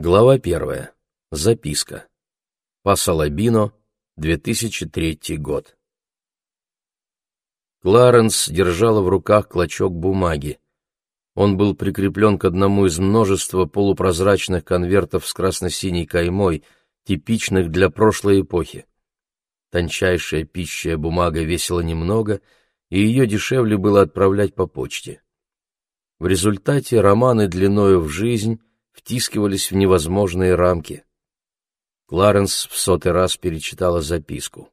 Глава первая. Записка. Пасалабино, 2003 год. Кларенс держала в руках клочок бумаги. Он был прикреплен к одному из множества полупрозрачных конвертов с красно-синей каймой, типичных для прошлой эпохи. Тончайшая пищая бумага весила немного, и ее дешевле было отправлять по почте. В результате романы длиною в жизнь втискивались в невозможные рамки. Кларенс в сотый раз перечитала записку.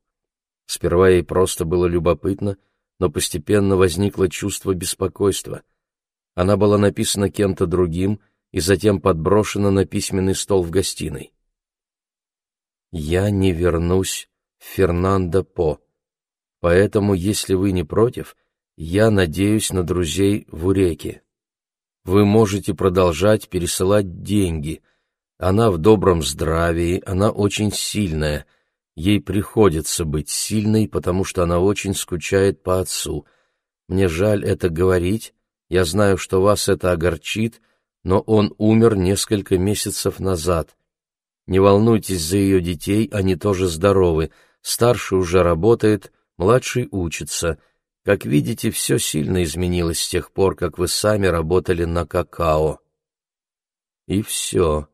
Сперва ей просто было любопытно, но постепенно возникло чувство беспокойства. Она была написана кем-то другим и затем подброшена на письменный стол в гостиной. «Я не вернусь Фернандо По, поэтому, если вы не против, я надеюсь на друзей в Уреке. Вы можете продолжать пересылать деньги. Она в добром здравии, она очень сильная. Ей приходится быть сильной, потому что она очень скучает по отцу. Мне жаль это говорить, я знаю, что вас это огорчит, но он умер несколько месяцев назад. Не волнуйтесь за ее детей, они тоже здоровы. Старший уже работает, младший учится — как видите, все сильно изменилось с тех пор, как вы сами работали на какао. И все.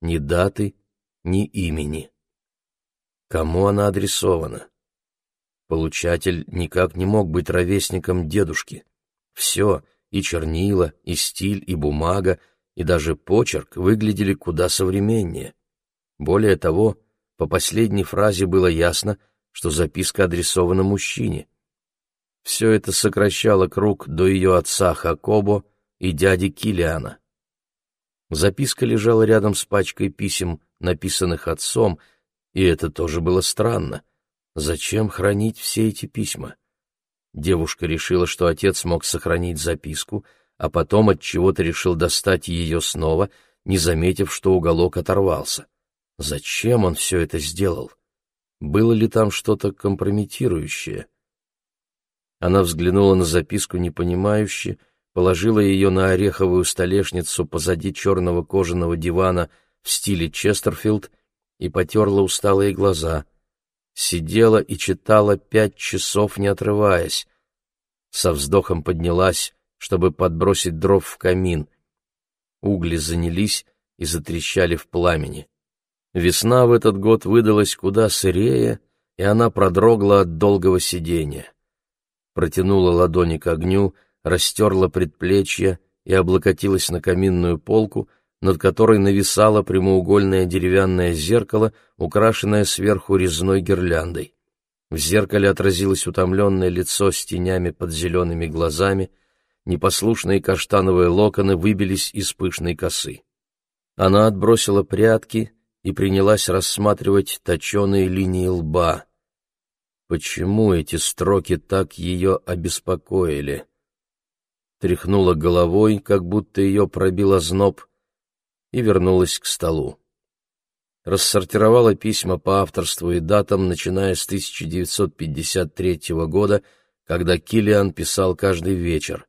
Ни даты, ни имени. Кому она адресована? Получатель никак не мог быть ровесником дедушки. Все, и чернила, и стиль, и бумага, и даже почерк выглядели куда современнее. Более того, по последней фразе было ясно, что записка адресована мужчине. Все это сокращало круг до ее отца Хакобо и дяди Килиана. Записка лежала рядом с пачкой писем, написанных отцом, и это тоже было странно. Зачем хранить все эти письма? Девушка решила, что отец мог сохранить записку, а потом от чего-то решил достать ее снова, не заметив, что уголок оторвался. Зачем он все это сделал? Было ли там что-то компрометирующее? Она взглянула на записку непонимающе, положила ее на ореховую столешницу позади черного кожаного дивана в стиле Честерфилд и потерла усталые глаза. Сидела и читала пять часов, не отрываясь. Со вздохом поднялась, чтобы подбросить дров в камин. Угли занялись и затрещали в пламени. Весна в этот год выдалась куда сырее, и она продрогла от долгого сидения протянула ладони к огню, растерла предплечье и облокотилась на каминную полку, над которой нависало прямоугольное деревянное зеркало, украшенное сверху резной гирляндой. В зеркале отразилось утомленное лицо с тенями под зелеными глазами, непослушные каштановые локоны выбились из пышной косы. Она отбросила прятки и принялась рассматривать точеные линии лба. Почему эти строки так ее обеспокоили? Тряхнула головой, как будто ее пробило зноб, и вернулась к столу. Рассортировала письма по авторству и датам, начиная с 1953 года, когда Киллиан писал каждый вечер.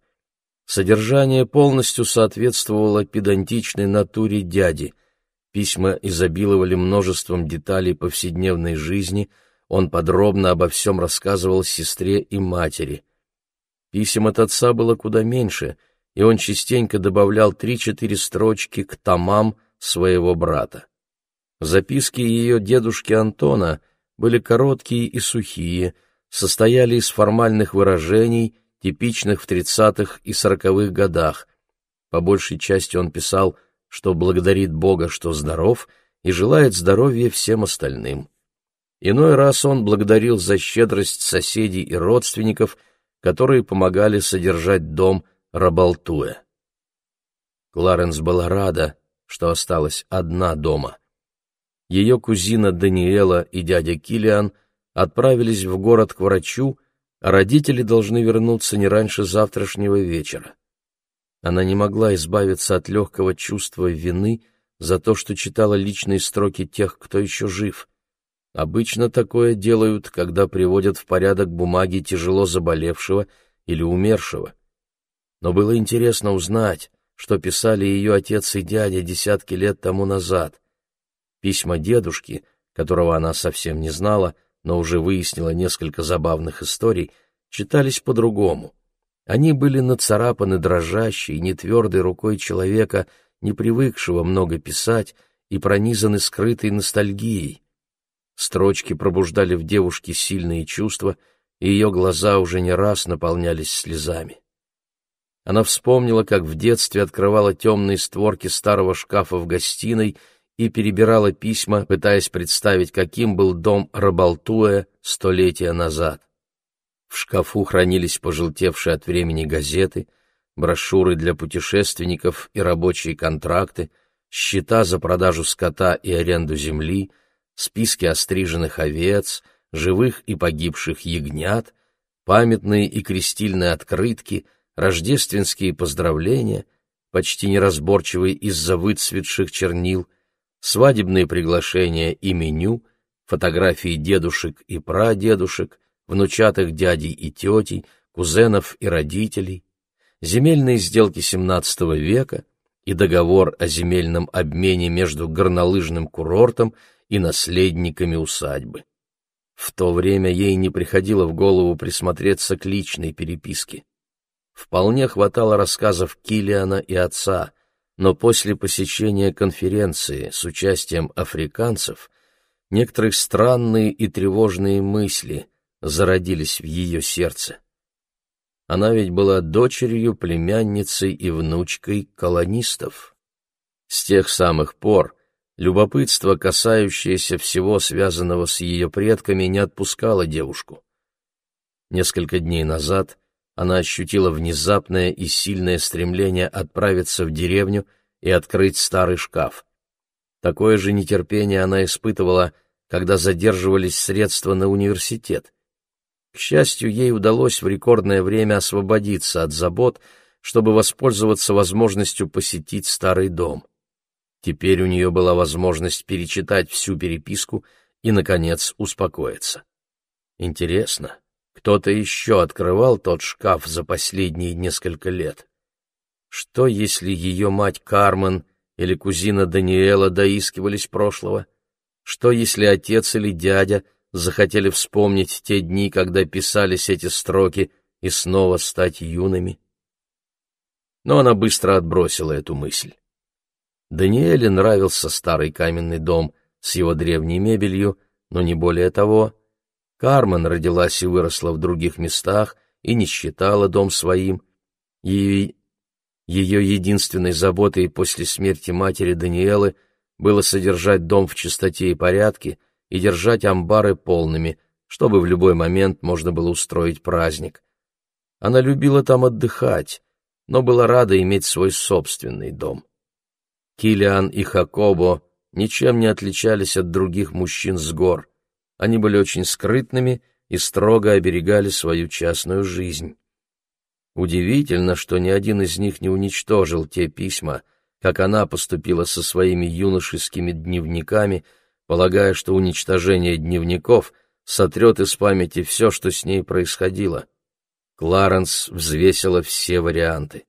Содержание полностью соответствовало педантичной натуре дяди. Письма изобиловали множеством деталей повседневной жизни — он подробно обо всем рассказывал сестре и матери. Писем от отца было куда меньше, и он частенько добавлял три-четыре строчки к томам своего брата. Записки ее дедушки Антона были короткие и сухие, состояли из формальных выражений, типичных в тридцатых и сороковых годах. По большей части он писал, что благодарит Бога, что здоров, и желает здоровья всем остальным. Иной раз он благодарил за щедрость соседей и родственников, которые помогали содержать дом Рабалтуэ. Кларенс была рада, что осталась одна дома. Ее кузина Даниэла и дядя Килиан отправились в город к врачу, а родители должны вернуться не раньше завтрашнего вечера. Она не могла избавиться от легкого чувства вины за то, что читала личные строки тех, кто еще жив. Обычно такое делают, когда приводят в порядок бумаги тяжело заболевшего или умершего. Но было интересно узнать, что писали ее отец и дядя десятки лет тому назад. Письма дедушки, которого она совсем не знала, но уже выяснила несколько забавных историй, читались по-другому. Они были нацарапаны дрожащей, нетвердой рукой человека, не привыкшего много писать, и пронизаны скрытой ностальгией. Строчки пробуждали в девушке сильные чувства, и ее глаза уже не раз наполнялись слезами. Она вспомнила, как в детстве открывала темные створки старого шкафа в гостиной и перебирала письма, пытаясь представить, каким был дом Рабалтуэ столетия назад. В шкафу хранились пожелтевшие от времени газеты, брошюры для путешественников и рабочие контракты, счета за продажу скота и аренду земли, списки остриженных овец, живых и погибших ягнят, памятные и крестильные открытки, рождественские поздравления, почти неразборчивые из-за выцветших чернил, свадебные приглашения и меню, фотографии дедушек и прадедушек, внучатых дядей и тетей, кузенов и родителей, земельные сделки XVII века и договор о земельном обмене между горнолыжным курортом и наследниками усадьбы. В то время ей не приходило в голову присмотреться к личной переписке. Вполне хватало рассказов Килиана и отца, но после посещения конференции с участием африканцев некоторые странные и тревожные мысли зародились в ее сердце. Она ведь была дочерью, племянницей и внучкой колонистов. С тех самых пор любопытство, касающееся всего связанного с ее предками, не отпускало девушку. Несколько дней назад она ощутила внезапное и сильное стремление отправиться в деревню и открыть старый шкаф. Такое же нетерпение она испытывала, когда задерживались средства на университет. К счастью, ей удалось в рекордное время освободиться от забот, чтобы воспользоваться возможностью посетить старый дом. Теперь у нее была возможность перечитать всю переписку и, наконец, успокоиться. Интересно, кто-то еще открывал тот шкаф за последние несколько лет? Что, если ее мать Кармен или кузина Даниэла доискивались прошлого? Что, если отец или дядя захотели вспомнить те дни, когда писались эти строки, и снова стать юными? Но она быстро отбросила эту мысль. Даниэле нравился старый каменный дом с его древней мебелью, но не более того. Кармен родилась и выросла в других местах и не считала дом своим. Ее, ее единственной заботой после смерти матери Даниэлы было содержать дом в чистоте и порядке и держать амбары полными, чтобы в любой момент можно было устроить праздник. Она любила там отдыхать, но была рада иметь свой собственный дом. Килиан и Хакобо ничем не отличались от других мужчин с гор. Они были очень скрытными и строго оберегали свою частную жизнь. Удивительно, что ни один из них не уничтожил те письма, как она поступила со своими юношескими дневниками, полагая, что уничтожение дневников сотрет из памяти все, что с ней происходило. Кларенс взвесила все варианты.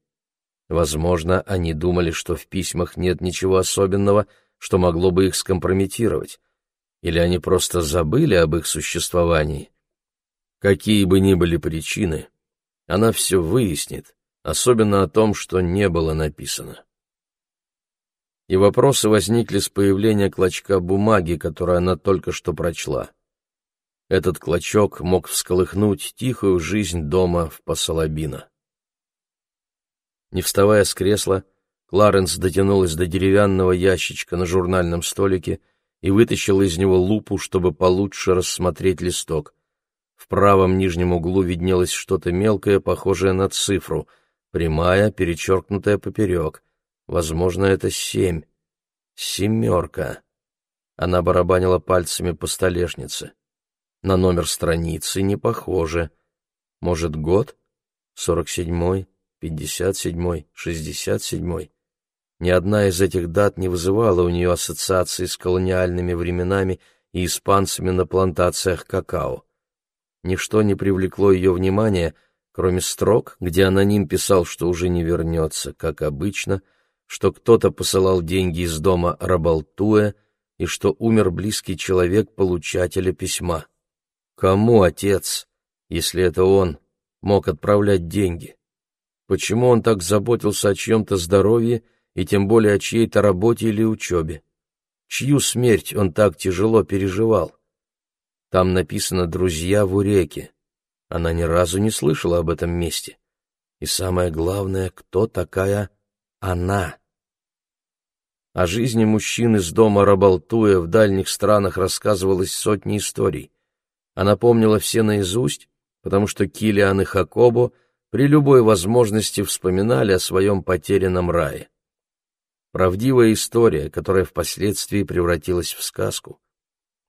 Возможно, они думали, что в письмах нет ничего особенного, что могло бы их скомпрометировать. Или они просто забыли об их существовании. Какие бы ни были причины, она все выяснит, особенно о том, что не было написано. И вопросы возникли с появления клочка бумаги, который она только что прочла. Этот клочок мог всколыхнуть тихую жизнь дома в Пасалабино. Не вставая с кресла, Кларенс дотянулась до деревянного ящичка на журнальном столике и вытащила из него лупу, чтобы получше рассмотреть листок. В правом нижнем углу виднелось что-то мелкое, похожее на цифру, прямая, перечеркнутая поперек. Возможно, это семь. Семерка. Она барабанила пальцами по столешнице. На номер страницы не похоже. Может, год? Сорок седьмой, пятьдесят седьмой, шестьдесят седьмой. Ни одна из этих дат не вызывала у нее ассоциации с колониальными временами и испанцами на плантациях какао. Ничто не привлекло ее внимания, кроме строк, где аноним писал, что уже не вернется, как обычно, что кто-то посылал деньги из дома Рабалтуэ и что умер близкий человек получателя письма. Кому отец, если это он, мог отправлять деньги? Почему он так заботился о чьем-то здоровье и тем более о чьей-то работе или учебе? Чью смерть он так тяжело переживал? Там написано «друзья в Уреке». Она ни разу не слышала об этом месте. И самое главное, кто такая она? О жизни мужчин из дома Рабалтуя в дальних странах рассказывалось сотни историй. Она помнила все наизусть, потому что Килиан и Хакобо при любой возможности вспоминали о своем потерянном рае. Правдивая история, которая впоследствии превратилась в сказку.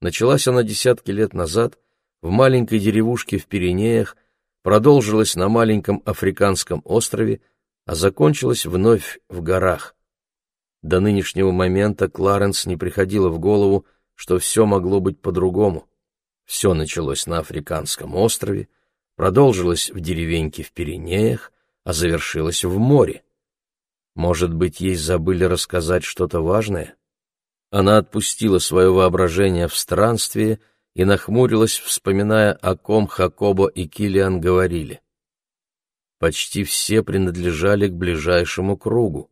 Началась она десятки лет назад в маленькой деревушке в Пиренеях, продолжилась на маленьком африканском острове, а закончилась вновь в горах. До нынешнего момента Кларенс не приходило в голову, что все могло быть по-другому. Все началось на африканском острове, продолжилось в деревеньке в Пиренеях, а завершилось в море. Может быть, ей забыли рассказать что-то важное? Она отпустила свое воображение в странствие и нахмурилась, вспоминая, о ком Хакобо и Килиан говорили. Почти все принадлежали к ближайшему кругу.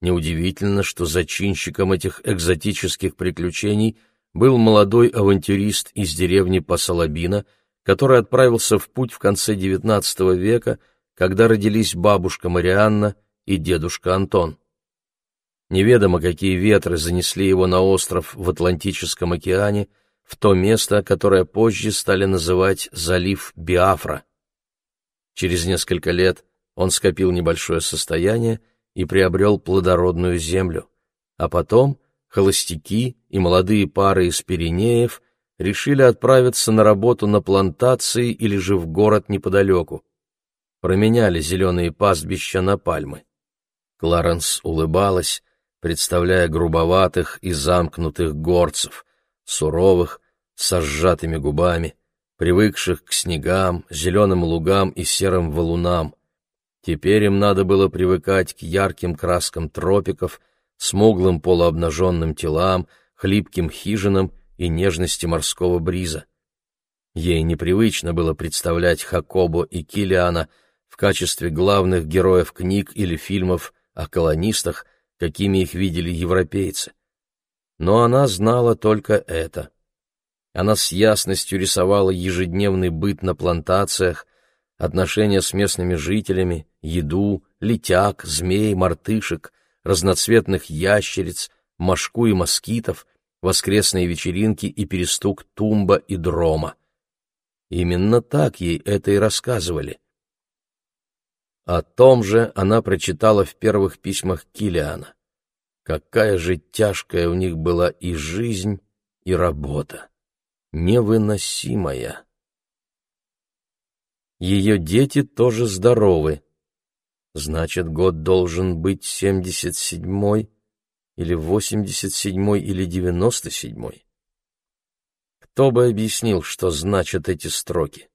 Неудивительно, что зачинщиком этих экзотических приключений был молодой авантюрист из деревни Пасалабина, который отправился в путь в конце XIX века, когда родились бабушка Марианна и дедушка Антон. Неведомо, какие ветры занесли его на остров в Атлантическом океане, в то место, которое позже стали называть залив Биафра. Через несколько лет он скопил небольшое состояние и приобрел плодородную землю, а потом холостяки и молодые пары из Пиренеев решили отправиться на работу на плантации или же в город неподалеку. Променяли зеленые пастбища на пальмы. Кларенс улыбалась, представляя грубоватых и замкнутых горцев, суровых, со сжатыми губами, привыкших к снегам, зеленым лугам и серым валунам. Теперь им надо было привыкать к ярким краскам тропиков, смуглым полуобнаженным телам, хлипким хижинам и нежности морского бриза. Ей непривычно было представлять Хакобо и Килиана в качестве главных героев книг или фильмов о колонистах, какими их видели европейцы. Но она знала только это. Она с ясностью рисовала ежедневный быт на плантациях, отношения с местными жителями, еду, летяг, змей, мартышек, разноцветных ящериц, мошку и москитов, воскресные вечеринки и перестук тумба и дрома. Именно так ей это и рассказывали. О том же она прочитала в первых письмах Килиана. Какая же тяжкая у них была и жизнь, и работа. Невыносимая. Ее дети тоже здоровы. Значит, год должен быть семьдесят седьмой, или восемьдесят седьмой, или девяносто седьмой. Кто бы объяснил, что значат эти строки?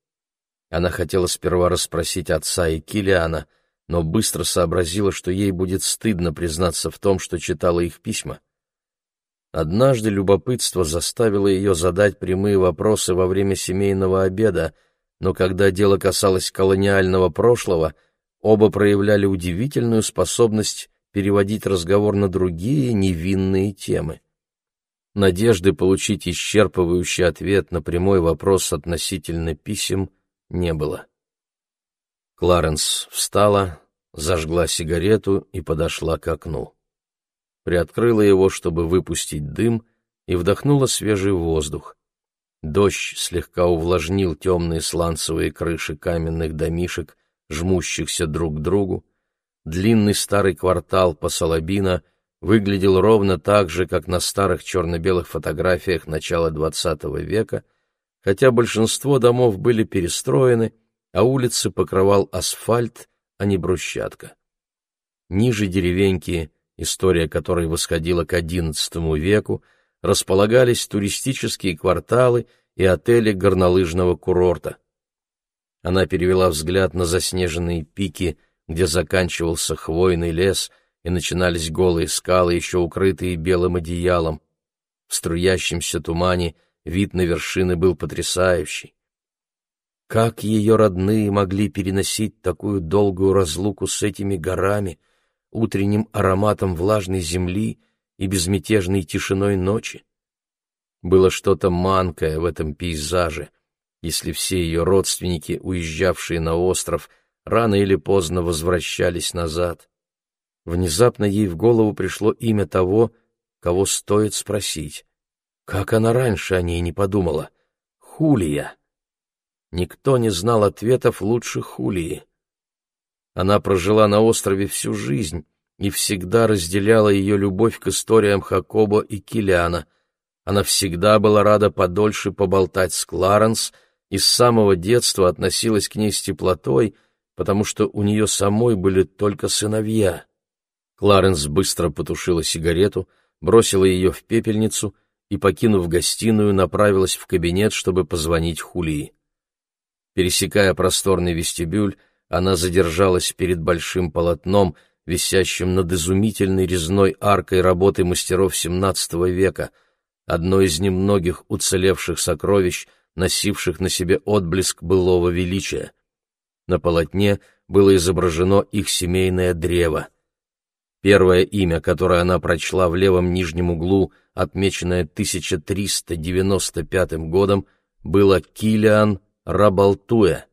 Она хотела сперва расспросить отца и Килиана, но быстро сообразила, что ей будет стыдно признаться в том, что читала их письма. Однажды любопытство заставило ее задать прямые вопросы во время семейного обеда, но когда дело касалось колониального прошлого, оба проявляли удивительную способность переводить разговор на другие невинные темы. Надежды получить исчерпывающий ответ на прямой вопрос относительно писем не было. Кларенс встала, зажгла сигарету и подошла к окну. Приоткрыла его, чтобы выпустить дым, и вдохнула свежий воздух. Дождь слегка увлажнил темные сланцевые крыши каменных домишек, жмущихся друг к другу. Длинный старый квартал Пасалабина выглядел ровно так же, как на старых черно-белых фотографиях начала XX века — хотя большинство домов были перестроены, а улицы покрывал асфальт, а не брусчатка. Ниже деревеньки, история которой восходила к XI веку, располагались туристические кварталы и отели горнолыжного курорта. Она перевела взгляд на заснеженные пики, где заканчивался хвойный лес и начинались голые скалы, еще укрытые белым одеялом. В струящемся тумане вид на вершины был потрясающий. Как ее родные могли переносить такую долгую разлуку с этими горами, утренним ароматом влажной земли и безмятежной тишиной ночи? Было что-то манкое в этом пейзаже, если все ее родственники, уезжавшие на остров, рано или поздно возвращались назад. Внезапно ей в голову пришло имя того, кого стоит спросить. Как она раньше о ней не подумала? Хулия. Никто не знал ответов лучше Хулии. Она прожила на острове всю жизнь и всегда разделяла ее любовь к историям Хакоба и Килиана. Она всегда была рада подольше поболтать с Кларенс и с самого детства относилась к ней с теплотой, потому что у нее самой были только сыновья. Кларенс быстро потушила сигарету, бросила ее в пепельницу и, покинув гостиную, направилась в кабинет, чтобы позвонить Хулии. Пересекая просторный вестибюль, она задержалась перед большим полотном, висящим над изумительной резной аркой работы мастеров XVII века, одно из немногих уцелевших сокровищ, носивших на себе отблеск былого величия. На полотне было изображено их семейное древо. Первое имя, которое она прочла в левом нижнем углу, отмеченное 1395 годом, было Килиан Рабалтуэ.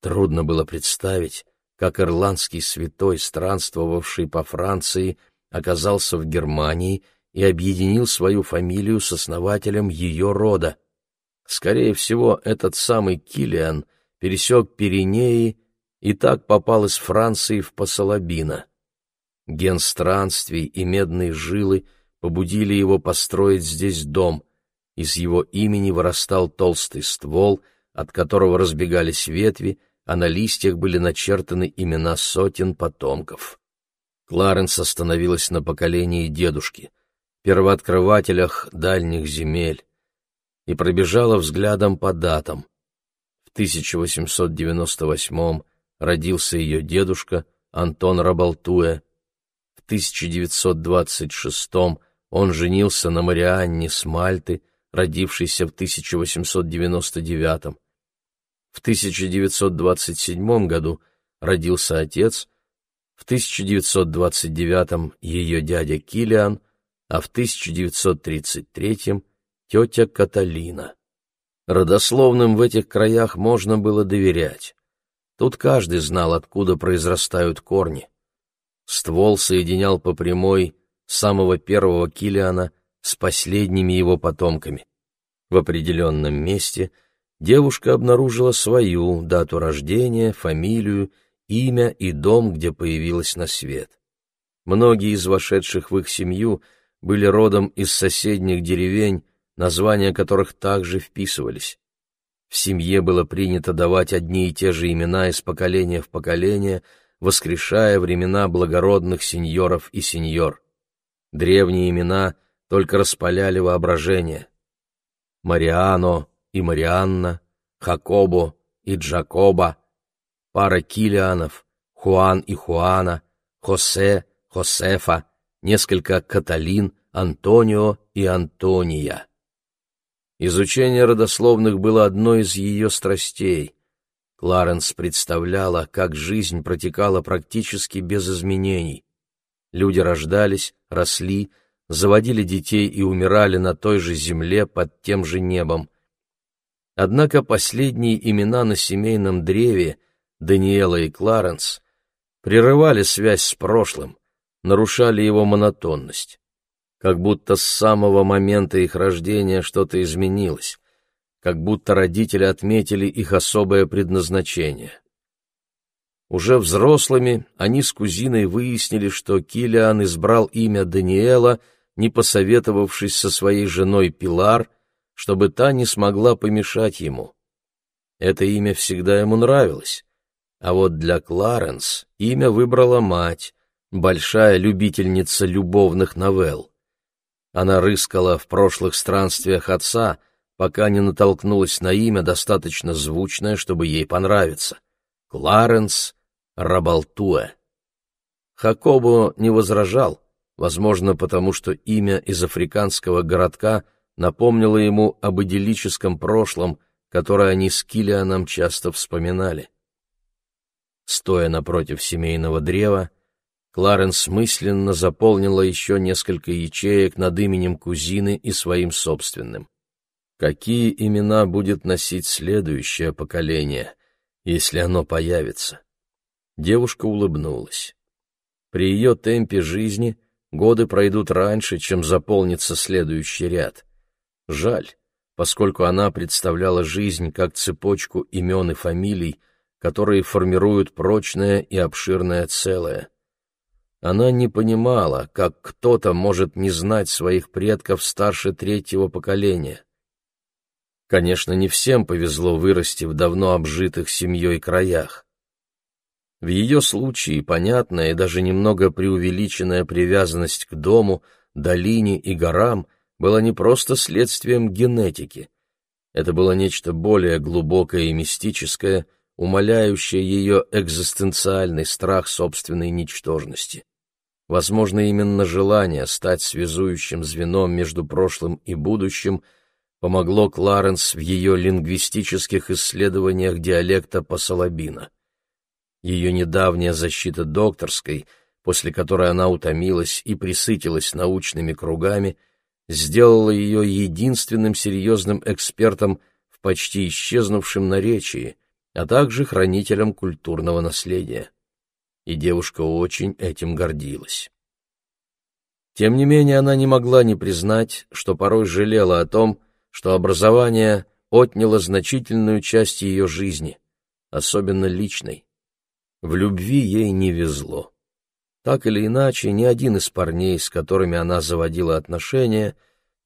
Трудно было представить, как ирландский святой, странствовавший по Франции, оказался в Германии и объединил свою фамилию с основателем ее рода. Скорее всего, этот самый Килиан пересек Пиренеи и так попал из Франции в Посолобино. Ген странствий и медные жилы побудили его построить здесь дом, из его имени вырастал толстый ствол, от которого разбегались ветви, а на листьях были начертаны имена сотен потомков. Кларенс остановилась на поколении дедушки, первооткрывателях дальних земель, и пробежала взглядом по датам. В 1898 родился ее дедушка Антон Рабалтуэ, в 1926 он женился на Марианне с Мальты, родившийся в 1899. В 1927 году родился отец, в 1929 ее дядя Килиан, а в 1933 тетя Каталина. Родословным в этих краях можно было доверять. Тут каждый знал, откуда произрастают корни. Ствол соединял по прямой самого первого Килиана с последними его потомками. В определенном месте девушка обнаружила свою дату рождения, фамилию, имя и дом, где появилась на свет. Многие из вошедших в их семью были родом из соседних деревень, названия которых также вписывались. В семье было принято давать одни и те же имена из поколения в поколение, воскрешая времена благородных сеньоров и сеньор. Древние имена — только распаляли воображение. Мариано и Марианна, Хакобо и Джакоба, пара Килианов, Хуан и Хуана, Хосе, Хосефа, несколько Каталин, Антонио и Антония. Изучение родословных было одной из ее страстей. Кларенс представляла, как жизнь протекала практически без изменений. Люди рождались, росли, заводили детей и умирали на той же земле под тем же небом. Однако последние имена на семейном древе, Даниэла и Кларенс, прерывали связь с прошлым, нарушали его монотонность. Как будто с самого момента их рождения что-то изменилось, как будто родители отметили их особое предназначение. Уже взрослыми они с кузиной выяснили, что Килиан избрал имя Даниэла — не посоветовавшись со своей женой Пилар, чтобы та не смогла помешать ему. Это имя всегда ему нравилось. А вот для Кларенс имя выбрала мать, большая любительница любовных новелл. Она рыскала в прошлых странствиях отца, пока не натолкнулась на имя, достаточно звучное, чтобы ей понравиться. Кларенс Рабалтуэ. Хакобо не возражал, возможно, потому что имя из африканского городка напомнило ему об идиллическом прошлом, которое они с Килианом часто вспоминали. Стоя напротив семейного древа, Кларенс мысленно заполнила еще несколько ячеек над именем кузины и своим собственным. Какие имена будет носить следующее поколение, если оно появится? Девушка улыбнулась. При ее темпе жизни годы пройдут раньше, чем заполнится следующий ряд. Жаль, поскольку она представляла жизнь как цепочку имен и фамилий, которые формируют прочное и обширное целое. Она не понимала, как кто-то может не знать своих предков старше третьего поколения. Конечно, не всем повезло вырасти в давно обжитых семьей краях. В ее случае понятная и даже немного преувеличенная привязанность к дому, долине и горам была не просто следствием генетики. Это было нечто более глубокое и мистическое, умаляющее ее экзистенциальный страх собственной ничтожности. Возможно, именно желание стать связующим звеном между прошлым и будущим помогло Кларенс в ее лингвистических исследованиях диалекта Пасалабина. Ее недавняя защита докторской, после которой она утомилась и присытилась научными кругами, сделала ее единственным серьезным экспертом в почти исчезнувшем наречии, а также хранителем культурного наследия и девушка очень этим гордилась. Тем не менее, она не могла не признать, что порой жалела о том, что образование отняло значительную часть ее жизни, особенно личной. В любви ей не везло. Так или иначе, ни один из парней, с которыми она заводила отношения,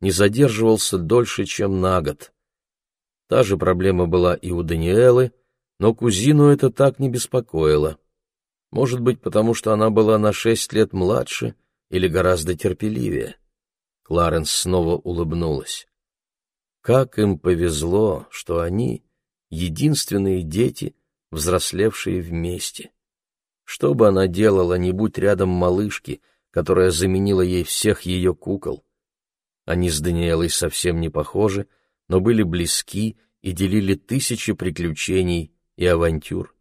не задерживался дольше, чем на год. Та же проблема была и у Даниэлы, но кузину это так не беспокоило. Может быть, потому что она была на шесть лет младше или гораздо терпеливее. Кларенс снова улыбнулась. Как им повезло, что они — единственные дети, взрослевшие вместе. Что бы она делала, не будь рядом малышки, которая заменила ей всех ее кукол. Они с Даниэлой совсем не похожи, но были близки и делили тысячи приключений и авантюр.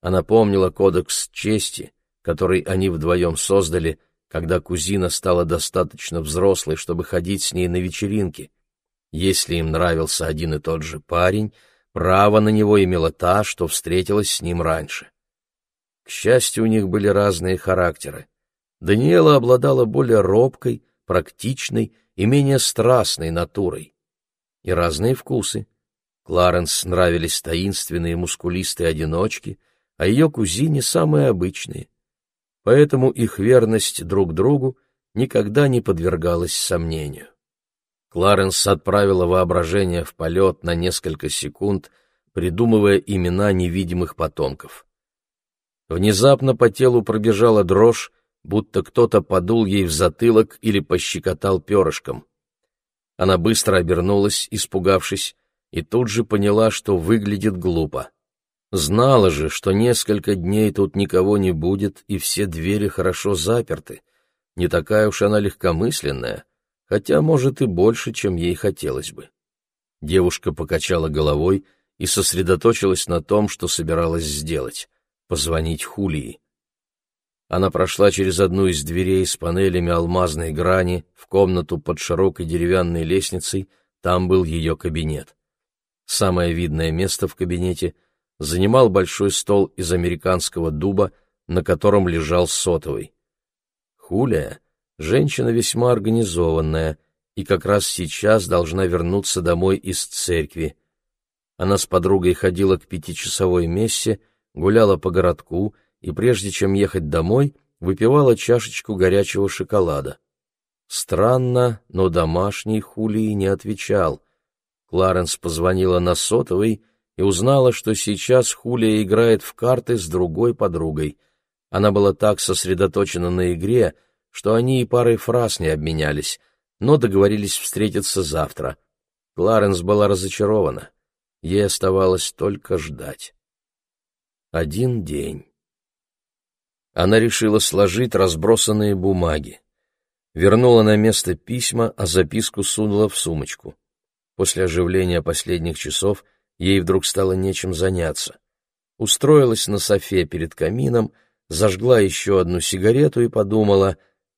Она помнила кодекс чести, который они вдвоем создали, когда кузина стала достаточно взрослой, чтобы ходить с ней на вечеринки. Если им нравился один и тот же парень, право на него имела та, что встретилась с ним раньше. К счастью, у них были разные характеры. Даниэла обладала более робкой, практичной и менее страстной натурой. И разные вкусы. Кларенс нравились таинственные мускулистые одиночки — а ее кузине самые обычные. Поэтому их верность друг другу никогда не подвергалась сомнению. Кларенс отправила воображение в полет на несколько секунд, придумывая имена невидимых потомков. Внезапно по телу пробежала дрожь, будто кто-то подул ей в затылок или пощекотал перышком. Она быстро обернулась, испугавшись, и тут же поняла, что выглядит глупо. Знала же, что несколько дней тут никого не будет, и все двери хорошо заперты. Не такая уж она легкомысленная, хотя, может, и больше, чем ей хотелось бы. Девушка покачала головой и сосредоточилась на том, что собиралась сделать — позвонить Хулии. Она прошла через одну из дверей с панелями алмазной грани в комнату под широкой деревянной лестницей, там был ее кабинет. Самое видное место в кабинете — занимал большой стол из американского дуба, на котором лежал сотовый. Хулия — женщина весьма организованная и как раз сейчас должна вернуться домой из церкви. Она с подругой ходила к пятичасовой мессе, гуляла по городку и, прежде чем ехать домой, выпивала чашечку горячего шоколада. Странно, но домашний Хулии не отвечал. Кларенс позвонила на сотовый и узнала, что сейчас Хулия играет в карты с другой подругой. Она была так сосредоточена на игре, что они и парой фраз не обменялись, но договорились встретиться завтра. Кларенс была разочарована. Ей оставалось только ждать. Один день. Она решила сложить разбросанные бумаги. Вернула на место письма, а записку сунула в сумочку. После оживления последних часов ей вдруг стало нечем заняться. Устроилась на софе перед камином, зажгла еще одну сигарету и подумала,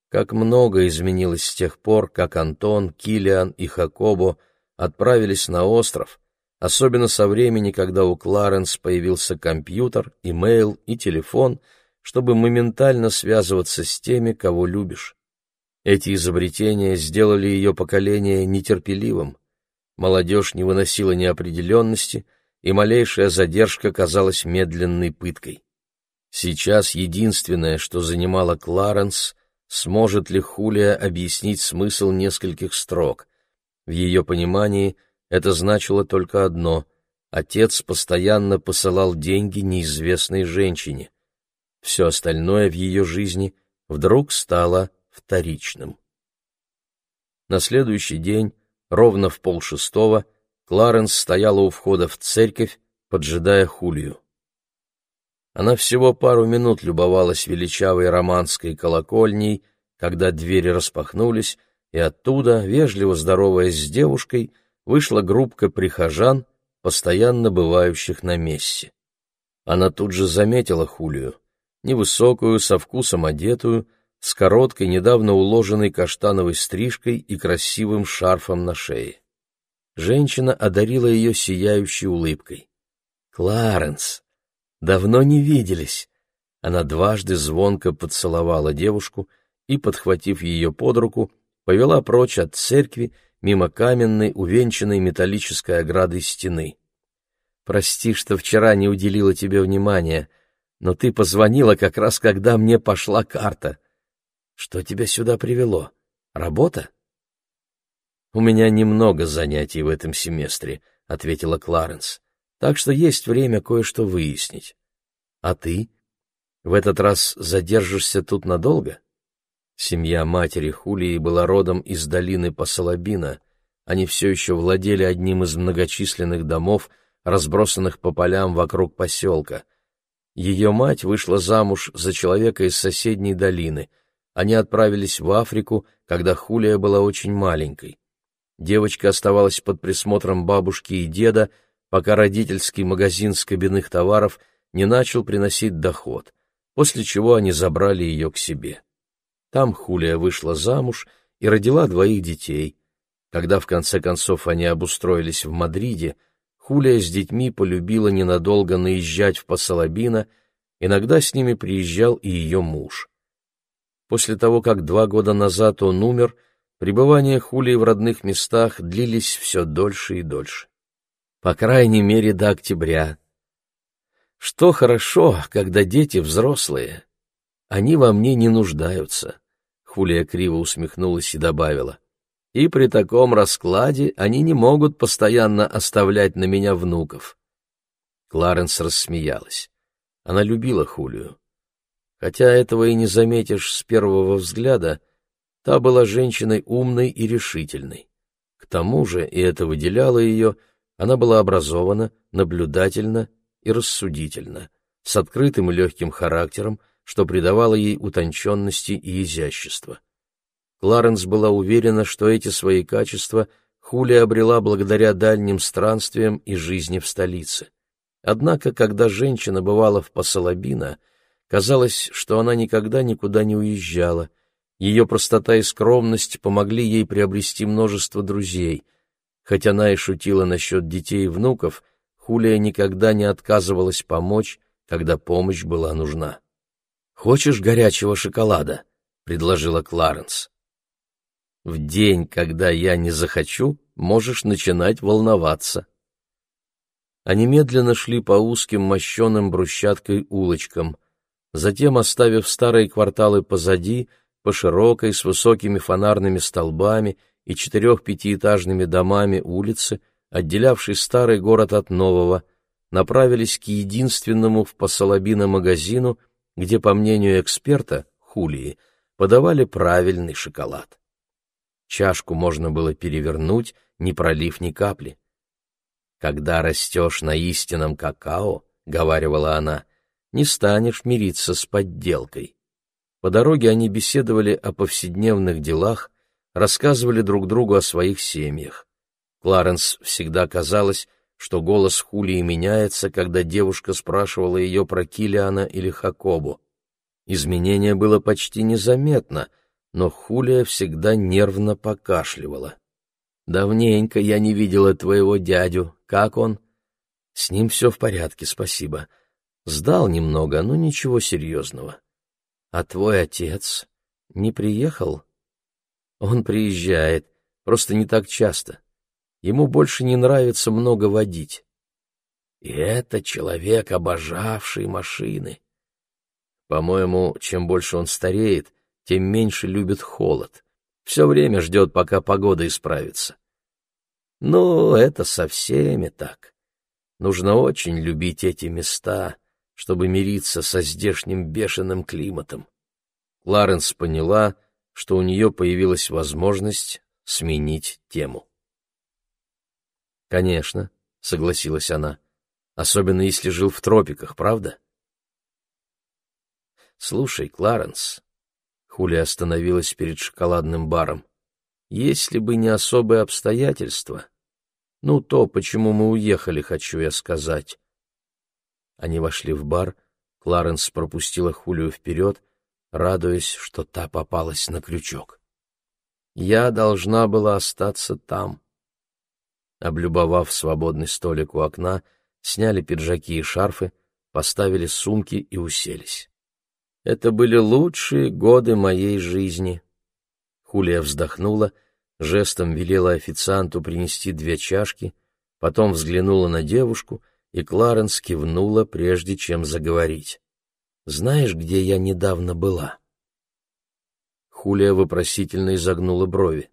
как много изменилось с тех пор, как Антон, Килиан и Хакобо отправились на остров, особенно со времени, когда у Кларенс появился компьютер, имейл и телефон, чтобы моментально связываться с теми, кого любишь. Эти изобретения сделали ее поколение нетерпеливым. Молодежь не выносила неопределенности, и малейшая задержка казалась медленной пыткой. Сейчас единственное, что занимало Кларенс, сможет ли Хулия объяснить смысл нескольких строк. В ее понимании это значило только одно — отец постоянно посылал деньги неизвестной женщине. Все остальное в ее жизни вдруг стало вторичным. На следующий день Ровно в полшестого Кларенс стояла у входа в церковь, поджидая Хулию. Она всего пару минут любовалась величавой романской колокольней, когда двери распахнулись, и оттуда, вежливо здороваясь с девушкой, вышла группка прихожан, постоянно бывающих на мессе. Она тут же заметила Хулию, невысокую, со вкусом одетую, с короткой, недавно уложенной каштановой стрижкой и красивым шарфом на шее. Женщина одарила ее сияющей улыбкой. «Кларенс! Давно не виделись!» Она дважды звонко поцеловала девушку и, подхватив ее под руку, повела прочь от церкви мимо каменной, увенчанной металлической оградой стены. «Прости, что вчера не уделила тебе внимания, но ты позвонила как раз, когда мне пошла карта. Что тебя сюда привело? Работа? У меня немного занятий в этом семестре, ответила Кларенс. Так что есть время кое-что выяснить. А ты? В этот раз задержишься тут надолго? Семья матери Хулии была родом из долины Пасалабина. Они все еще владели одним из многочисленных домов, разбросанных по полям вокруг поселка. Ее мать вышла замуж за человека из соседней долины — они отправились в Африку, когда Хулия была очень маленькой. Девочка оставалась под присмотром бабушки и деда, пока родительский магазин скобяных товаров не начал приносить доход, после чего они забрали ее к себе. Там Хулия вышла замуж и родила двоих детей. Когда в конце концов они обустроились в Мадриде, Хулия с детьми полюбила ненадолго наезжать в Пасалабино, иногда с ними приезжал и ее муж. После того, как два года назад он умер, пребывания Хулии в родных местах длились все дольше и дольше. По крайней мере, до октября. Что хорошо, когда дети взрослые. Они во мне не нуждаются. Хулия криво усмехнулась и добавила. И при таком раскладе они не могут постоянно оставлять на меня внуков. Кларенс рассмеялась. Она любила Хулию. Хотя этого и не заметишь с первого взгляда, та была женщиной умной и решительной. К тому же, и это выделяло ее, она была образована, наблюдательна и рассудительна, с открытым и легким характером, что придавало ей утонченности и изящества. Кларенс была уверена, что эти свои качества Хули обрела благодаря дальним странствиям и жизни в столице. Однако, когда женщина бывала в Пасалабино, Казалось, что она никогда никуда не уезжала. Ее простота и скромность помогли ей приобрести множество друзей. Хоть она и шутила насчет детей и внуков, Хулия никогда не отказывалась помочь, когда помощь была нужна. «Хочешь горячего шоколада?» — предложила Кларенс. «В день, когда я не захочу, можешь начинать волноваться». Они медленно шли по узким мощеным брусчаткой улочкам. Затем, оставив старые кварталы позади, по широкой, с высокими фонарными столбами и четырех-пятиэтажными домами улицы, отделявшей старый город от нового, направились к единственному в Посолобино магазину, где, по мнению эксперта, Хулии, подавали правильный шоколад. чашку можно было перевернуть, не пролив ни капли. «Когда растешь на истинном какао, — говаривала она, — не станешь мириться с подделкой». По дороге они беседовали о повседневных делах, рассказывали друг другу о своих семьях. Кларенс всегда казалось, что голос Хулии меняется, когда девушка спрашивала ее про Килиана или Хакобу. Изменение было почти незаметно, но Хулия всегда нервно покашливала. «Давненько я не видела твоего дядю. Как он?» «С ним все в порядке, спасибо. Сдал немного, но ничего серьезного. А твой отец не приехал?» «Он приезжает, просто не так часто. Ему больше не нравится много водить. И это человек, обожавший машины. По-моему, чем больше он стареет, тем меньше любит холод. Все время ждет, пока погода исправится. Ну, это со всеми так. Нужно очень любить эти места, чтобы мириться со здешним бешеным климатом. Кларенс поняла, что у нее появилась возможность сменить тему. «Конечно», — согласилась она, — «особенно если жил в тропиках, правда?» «Слушай, Кларенс», — Хули остановилась перед шоколадным баром, — «если бы не особые обстоятельства, ну, то, почему мы уехали, хочу я сказать». Они вошли в бар, Кларенс пропустила Хулию вперед, радуясь, что та попалась на крючок. «Я должна была остаться там», Облюбовав свободный столик у окна, сняли пиджаки и шарфы, поставили сумки и уселись. Это были лучшие годы моей жизни. Хулия вздохнула, жестом велела официанту принести две чашки, потом взглянула на девушку, и Кларенс кивнула, прежде чем заговорить. «Знаешь, где я недавно была?» Хулия вопросительно изогнула брови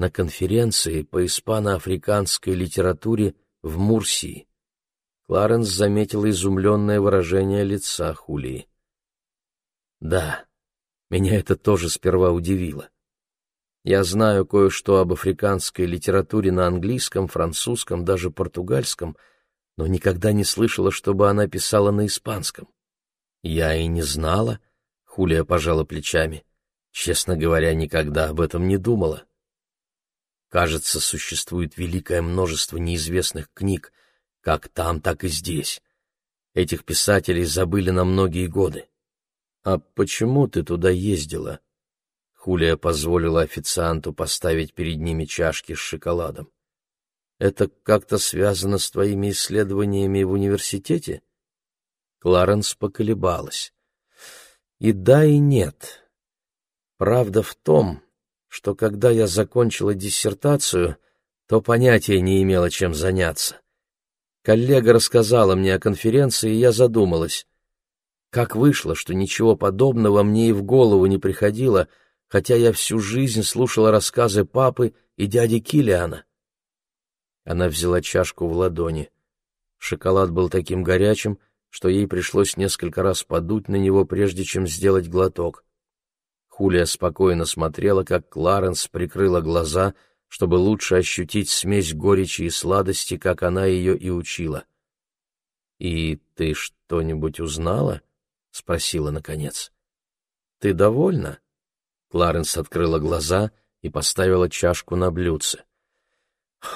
на конференции по испано-африканской литературе в Мурсии. Кларенс заметила изумленное выражение лица Хулии. «Да, меня это тоже сперва удивило. Я знаю кое-что об африканской литературе на английском, французском, даже португальском, но никогда не слышала, чтобы она писала на испанском. Я и не знала, — Хулия пожала плечами. Честно говоря, никогда об этом не думала. Кажется, существует великое множество неизвестных книг, как там, так и здесь. Этих писателей забыли на многие годы. А почему ты туда ездила? Хулия позволила официанту поставить перед ними чашки с шоколадом. Это как-то связано с твоими исследованиями в университете? Кларенс поколебалась. И да, и нет. Правда в том, что когда я закончила диссертацию, то понятия не имела, чем заняться. Коллега рассказала мне о конференции, и я задумалась. Как вышло, что ничего подобного мне и в голову не приходило, хотя я всю жизнь слушала рассказы папы и дяди Килиана. Она взяла чашку в ладони. Шоколад был таким горячим, что ей пришлось несколько раз подуть на него, прежде чем сделать глоток. Хулия спокойно смотрела, как Кларенс прикрыла глаза, чтобы лучше ощутить смесь горечи и сладости, как она ее и учила. «И ты что-нибудь узнала?» — спросила наконец. «Ты довольна?» Кларенс открыла глаза и поставила чашку на блюдце.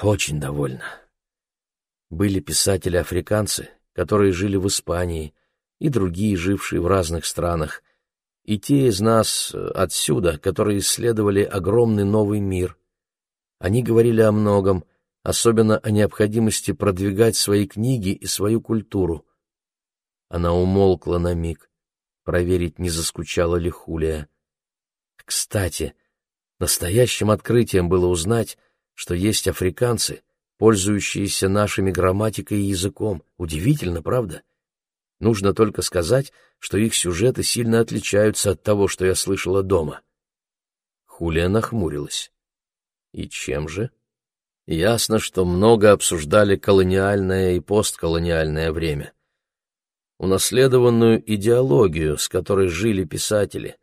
«Очень довольна. Были писатели-африканцы, которые жили в Испании, и другие, жившие в разных странах — и те из нас э, отсюда, которые исследовали огромный новый мир. Они говорили о многом, особенно о необходимости продвигать свои книги и свою культуру. Она умолкла на миг, проверить, не заскучала ли Хулия. Кстати, настоящим открытием было узнать, что есть африканцы, пользующиеся нашими грамматикой и языком. Удивительно, правда? — Нужно только сказать, что их сюжеты сильно отличаются от того, что я слышала дома. Хулия нахмурилась. И чем же? Ясно, что много обсуждали колониальное и постколониальное время. Унаследованную идеологию, с которой жили писатели,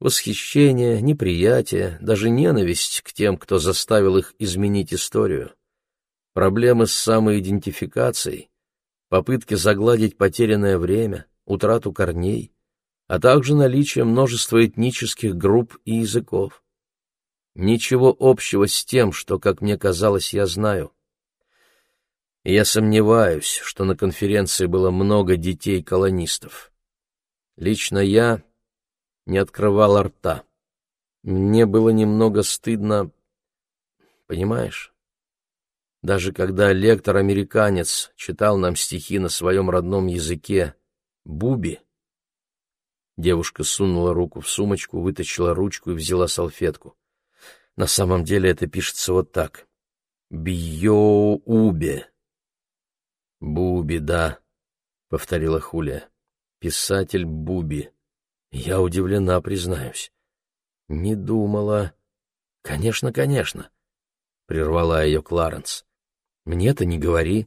Восхищение, неприятие, даже ненависть к тем, кто заставил их изменить историю. Проблемы с самоидентификацией, попытки загладить потерянное время, утрату корней, а также наличие множества этнических групп и языков. Ничего общего с тем, что, как мне казалось, я знаю. И я сомневаюсь, что на конференции было много детей-колонистов. Лично я не открывал рта. Мне было немного стыдно, понимаешь? Даже когда лектор-американец читал нам стихи на своем родном языке, Буби, девушка сунула руку в сумочку, вытащила ручку и взяла салфетку. На самом деле это пишется вот так. Бьё-убе. Буби, да, — повторила Хулия. Писатель Буби. Я удивлена, признаюсь. Не думала. Конечно, конечно, — прервала ее Кларенс. Мне-то не говори.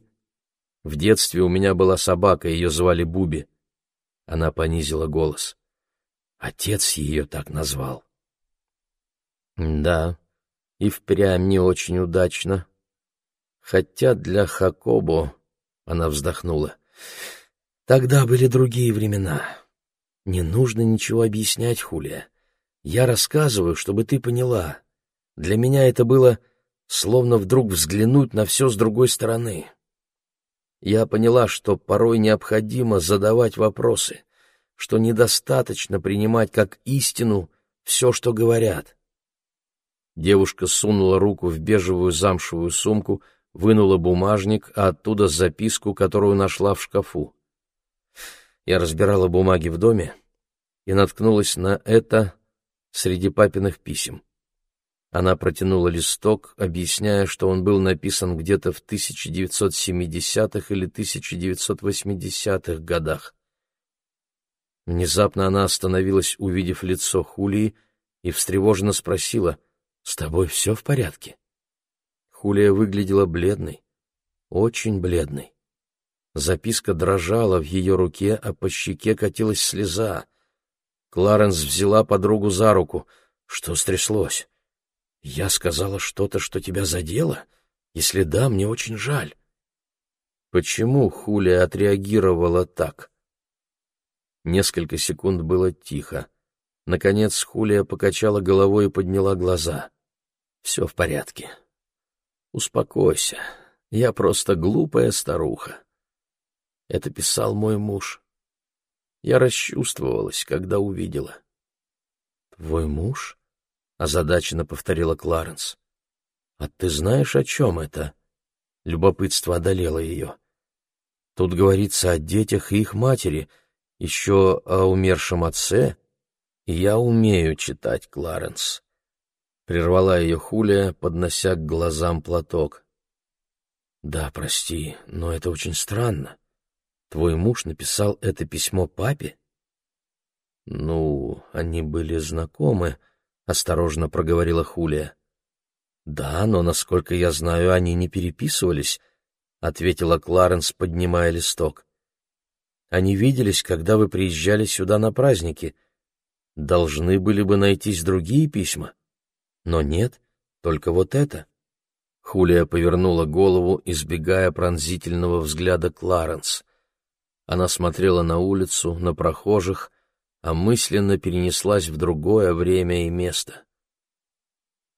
В детстве у меня была собака, ее звали Буби. Она понизила голос. Отец ее так назвал. Да, и впрямь не очень удачно. Хотя для Хакобо, она вздохнула, тогда были другие времена. Не нужно ничего объяснять, Хулия. Я рассказываю, чтобы ты поняла. Для меня это было словно вдруг взглянуть на все с другой стороны. Я поняла, что порой необходимо задавать вопросы, что недостаточно принимать как истину все, что говорят. Девушка сунула руку в бежевую замшевую сумку, вынула бумажник, а оттуда записку, которую нашла в шкафу. Я разбирала бумаги в доме и наткнулась на это среди папиных писем. Она протянула листок, объясняя, что он был написан где-то в 1970-х или 1980-х годах. Внезапно она остановилась, увидев лицо Хулии, и встревоженно спросила — «С тобой все в порядке?» Хулия выглядела бледной, очень бледной. Записка дрожала в ее руке, а по щеке катилась слеза. Кларенс взяла подругу за руку. «Что стряслось?» «Я сказала что-то, что тебя задело? Если да, мне очень жаль». Почему Хулия отреагировала так? Несколько секунд было тихо. Наконец Хулия покачала головой и подняла глаза. «Все в порядке. Успокойся. Я просто глупая старуха». Это писал мой муж. Я расчувствовалась, когда увидела. «Твой муж?» — озадаченно повторила Кларенс. «А ты знаешь, о чем это?» Любопытство одолело ее. «Тут говорится о детях и их матери, еще о умершем отце» «Я умею читать, Кларенс», — прервала ее Хулия, поднося к глазам платок. «Да, прости, но это очень странно. Твой муж написал это письмо папе?» «Ну, они были знакомы», — осторожно проговорила Хулия. «Да, но, насколько я знаю, они не переписывались», — ответила Кларенс, поднимая листок. «Они виделись, когда вы приезжали сюда на праздники, должны были бы найтись другие письма. Но нет, только вот это. Хулия повернула голову, избегая пронзительного взгляда Кларенс. Она смотрела на улицу, на прохожих, а мысленно перенеслась в другое время и место.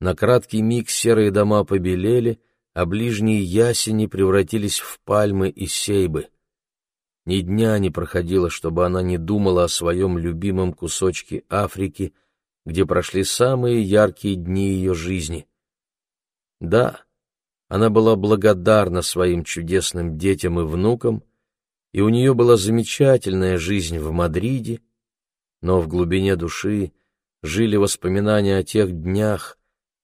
На краткий миг серые дома побелели, а ближние ясени превратились в пальмы и сейбы. Ни дня не проходило, чтобы она не думала о своем любимом кусочке Африки, где прошли самые яркие дни ее жизни. Да, она была благодарна своим чудесным детям и внукам, и у нее была замечательная жизнь в Мадриде, но в глубине души жили воспоминания о тех днях,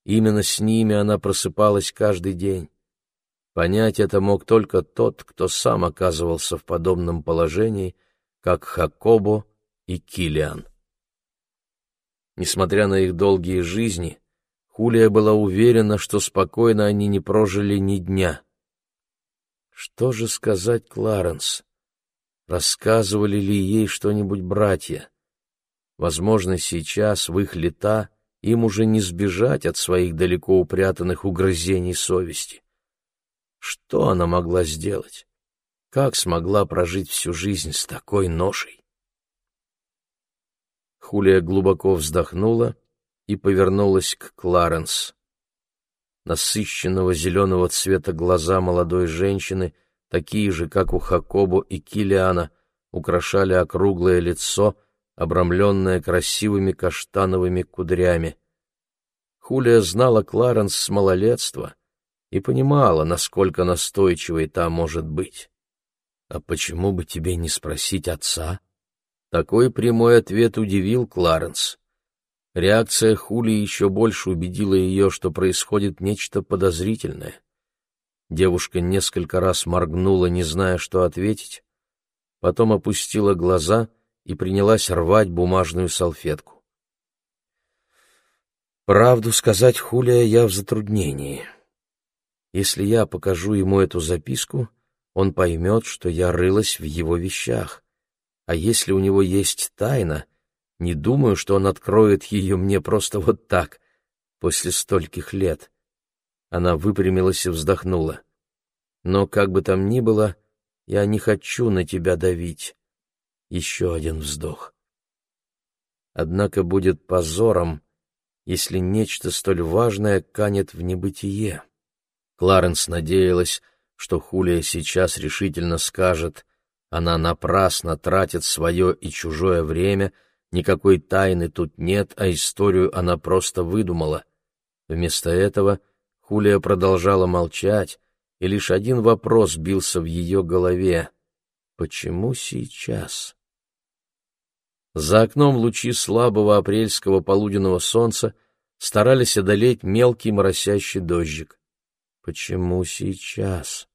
именно с ними она просыпалась каждый день. Понять это мог только тот, кто сам оказывался в подобном положении, как Хакобо и Килиан. Несмотря на их долгие жизни, Хулия была уверена, что спокойно они не прожили ни дня. Что же сказать Кларенс? Рассказывали ли ей что-нибудь братья? Возможно, сейчас, в их лета, им уже не сбежать от своих далеко упрятанных угрызений совести. Что она могла сделать? Как смогла прожить всю жизнь с такой ношей? Хулия глубоко вздохнула и повернулась к Кларенс. Насыщенного зеленого цвета глаза молодой женщины, такие же, как у Хакобо и Килиана, украшали округлое лицо, обрамленное красивыми каштановыми кудрями. Хулия знала Кларенс с малолетства и понимала, насколько настойчивой та может быть. «А почему бы тебе не спросить отца?» Такой прямой ответ удивил Кларенс. Реакция Хули еще больше убедила ее, что происходит нечто подозрительное. Девушка несколько раз моргнула, не зная, что ответить, потом опустила глаза и принялась рвать бумажную салфетку. Правду сказать, Хулия, я в затруднении. Если я покажу ему эту записку, он поймет, что я рылась в его вещах. А если у него есть тайна, не думаю, что он откроет ее мне просто вот так, после стольких лет. Она выпрямилась и вздохнула. Но как бы там ни было, я не хочу на тебя давить. Еще один вздох. Однако будет позором, если нечто столь важное канет в небытие. Кларенс надеялась, что Хулия сейчас решительно скажет, она напрасно тратит свое и чужое время — Никакой тайны тут нет, а историю она просто выдумала. Вместо этого Хулия продолжала молчать, и лишь один вопрос бился в ее голове. Почему сейчас? За окном лучи слабого апрельского полуденного солнца старались одолеть мелкий моросящий дождик. Почему сейчас?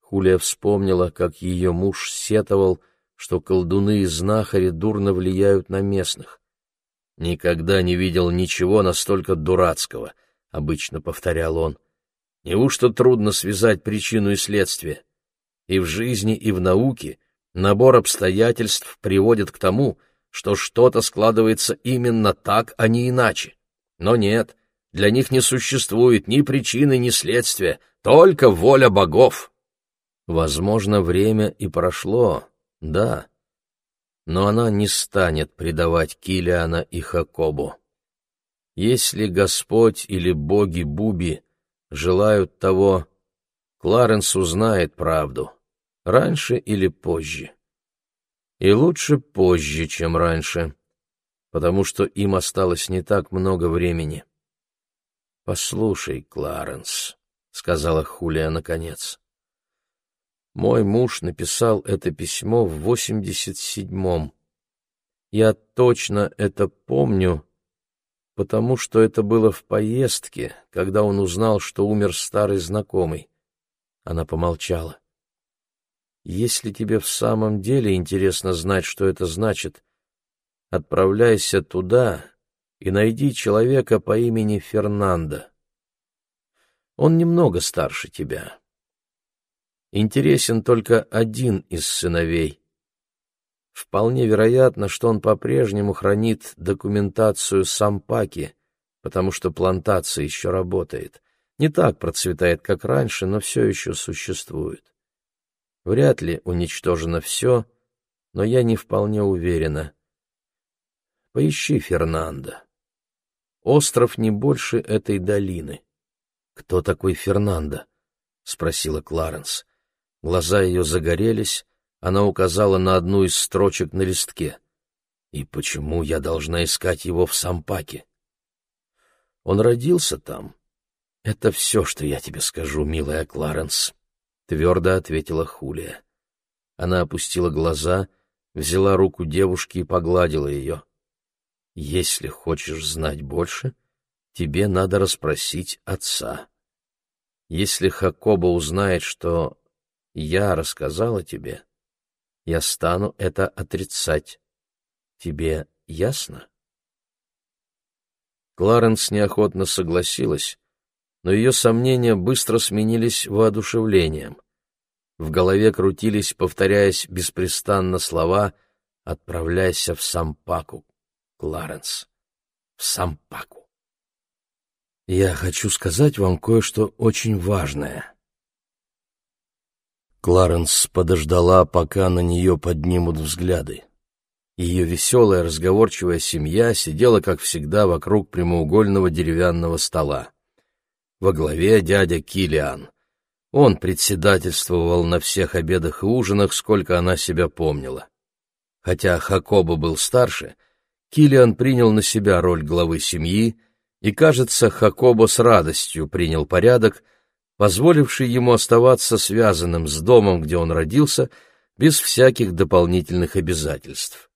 Хулия вспомнила, как ее муж сетовал, что колдуны и знахари дурно влияют на местных. «Никогда не видел ничего настолько дурацкого», — обычно повторял он. «Неужто трудно связать причину и следствие? И в жизни, и в науке набор обстоятельств приводит к тому, что что-то складывается именно так, а не иначе. Но нет, для них не существует ни причины, ни следствия, только воля богов». Возможно, время и прошло, да, но она не станет предавать Килиана и Хакобу. Если Господь или боги Буби желают того, Кларенс узнает правду, раньше или позже. И лучше позже, чем раньше, потому что им осталось не так много времени. «Послушай, Кларенс», — сказала Хулия наконец, мой муж написал это письмо в восемьдесят седьмом. Я точно это помню, потому что это было в поездке, когда он узнал, что умер старый знакомый. Она помолчала. Если тебе в самом деле интересно знать, что это значит, отправляйся туда и найди человека по имени Фернандо. Он немного старше тебя интересен только один из сыновей. Вполне вероятно, что он по-прежнему хранит документацию Сампаки, потому что плантация еще работает. Не так процветает, как раньше, но все еще существует. Вряд ли уничтожено все, но я не вполне уверена. Поищи Фернандо. Остров не больше этой долины. — Кто такой Фернандо? — спросила Кларенс. Глаза ее загорелись, она указала на одну из строчек на листке. «И почему я должна искать его в Сампаке?» «Он родился там». «Это все, что я тебе скажу, милая Кларенс», — твердо ответила Хулия. Она опустила глаза, взяла руку девушки и погладила ее. «Если хочешь знать больше, тебе надо расспросить отца. Если Хакоба узнает, что я рассказала тебе, я стану это отрицать. Тебе ясно? Кларенс неохотно согласилась, но ее сомнения быстро сменились воодушевлением. В голове крутились, повторяясь беспрестанно слова Отправляйся в Сампаку, Кларенс, в Сампаку. Я хочу сказать вам кое-что очень важное. Кларенс подождала, пока на нее поднимут взгляды. Ее веселая, разговорчивая семья сидела, как всегда, вокруг прямоугольного деревянного стола. Во главе дядя Килиан. Он председательствовал на всех обедах и ужинах, сколько она себя помнила. Хотя Хакоба был старше, Килиан принял на себя роль главы семьи, и, кажется, Хакоба с радостью принял порядок, позволивший ему оставаться связанным с домом, где он родился, без всяких дополнительных обязательств.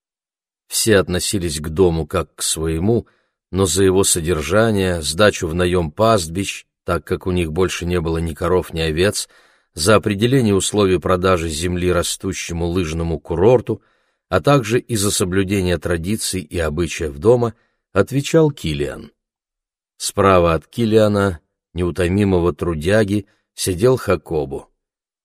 Все относились к дому как к своему, но за его содержание, сдачу в наем пастбищ, так как у них больше не было ни коров, ни овец, за определение условий продажи земли растущему лыжному курорту, а также и за соблюдение традиций и обычаев дома, отвечал Килиан. Справа от Килиана, неутомимого трудяги, сидел Хакобу.